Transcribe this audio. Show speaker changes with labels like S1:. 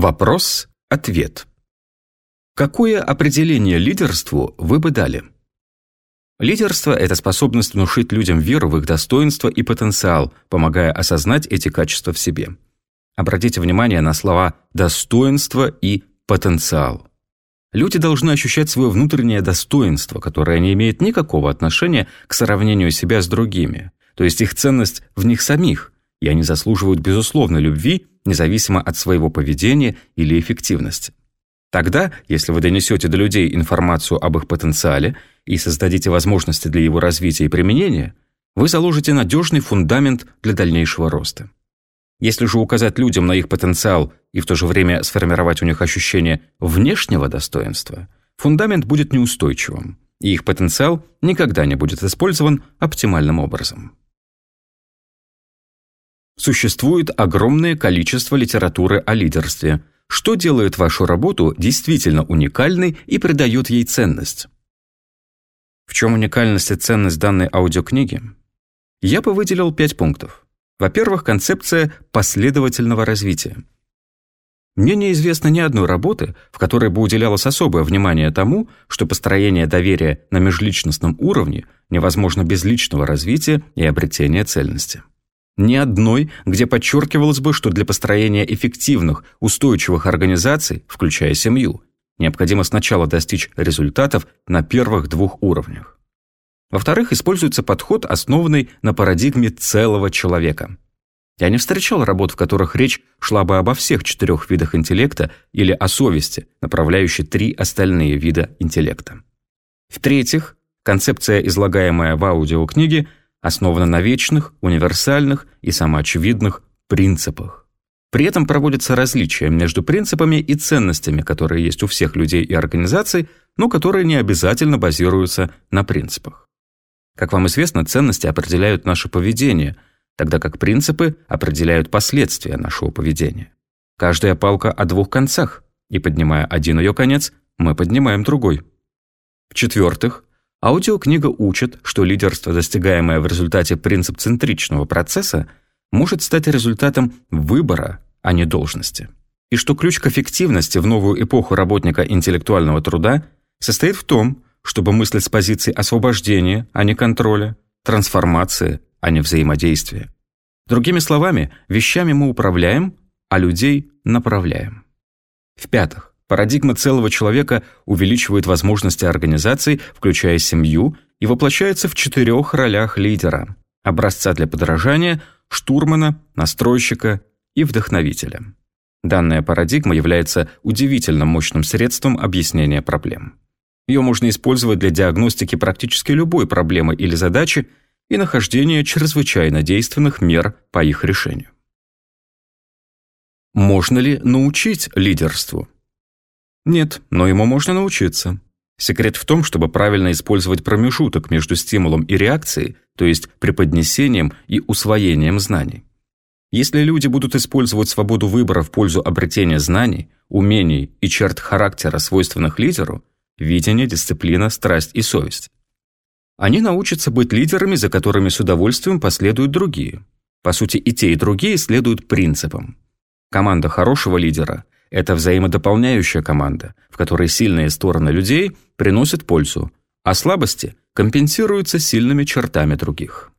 S1: Вопрос-ответ. Какое определение лидерству вы бы дали? Лидерство – это способность внушить людям веру в их достоинство и потенциал, помогая осознать эти качества в себе. Обратите внимание на слова «достоинство» и «потенциал». Люди должны ощущать свое внутреннее достоинство, которое не имеет никакого отношения к сравнению себя с другими, то есть их ценность в них самих, и они заслуживают безусловной любви, независимо от своего поведения или эффективности. Тогда, если вы донесете до людей информацию об их потенциале и создадите возможности для его развития и применения, вы заложите надежный фундамент для дальнейшего роста. Если же указать людям на их потенциал и в то же время сформировать у них ощущение внешнего достоинства, фундамент будет неустойчивым, и их потенциал никогда не будет использован оптимальным образом. Существует огромное количество литературы о лидерстве, что делает вашу работу действительно уникальной и придает ей ценность. В чем уникальность и ценность данной аудиокниги? Я бы выделил пять пунктов. Во-первых, концепция последовательного развития. Мне неизвестно ни одной работы, в которой бы уделялось особое внимание тому, что построение доверия на межличностном уровне невозможно без личного развития и обретения цельности. Ни одной, где подчеркивалось бы, что для построения эффективных, устойчивых организаций, включая семью, необходимо сначала достичь результатов на первых двух уровнях. Во-вторых, используется подход, основанный на парадигме целого человека. Я не встречал работ, в которых речь шла бы обо всех четырех видах интеллекта или о совести, направляющей три остальные вида интеллекта. В-третьих, концепция, излагаемая в аудиокниге – основана на вечных, универсальных и самоочевидных принципах. При этом проводятся различия между принципами и ценностями, которые есть у всех людей и организаций, но которые не обязательно базируются на принципах. Как вам известно, ценности определяют наше поведение, тогда как принципы определяют последствия нашего поведения. Каждая палка о двух концах, и поднимая один ее конец, мы поднимаем другой. В-четвертых, Аудиокнига учит, что лидерство, достигаемое в результате принцип-центричного процесса, может стать результатом выбора, а не должности. И что ключ к эффективности в новую эпоху работника интеллектуального труда состоит в том, чтобы мыслить с позиции освобождения, а не контроля, трансформации, а не взаимодействия. Другими словами, вещами мы управляем, а людей направляем. В-пятых, Парадигма целого человека увеличивает возможности организации, включая семью, и воплощается в четырех ролях лидера – образца для подражания, штурмана, настройщика и вдохновителя. Данная парадигма является удивительно мощным средством объяснения проблем. Ее можно использовать для диагностики практически любой проблемы или задачи и нахождения чрезвычайно действенных мер по их решению. Можно ли научить лидерству? Нет, но ему можно научиться. Секрет в том, чтобы правильно использовать промежуток между стимулом и реакцией, то есть преподнесением и усвоением знаний. Если люди будут использовать свободу выбора в пользу обретения знаний, умений и черт характера, свойственных лидеру, видение, дисциплина, страсть и совесть, они научатся быть лидерами, за которыми с удовольствием последуют другие. По сути, и те, и другие следуют принципам. Команда хорошего лидера это взаимодополняющая команда, в которой сильные стороны людей приносят пользу, а слабости компенсируются сильными чертами других.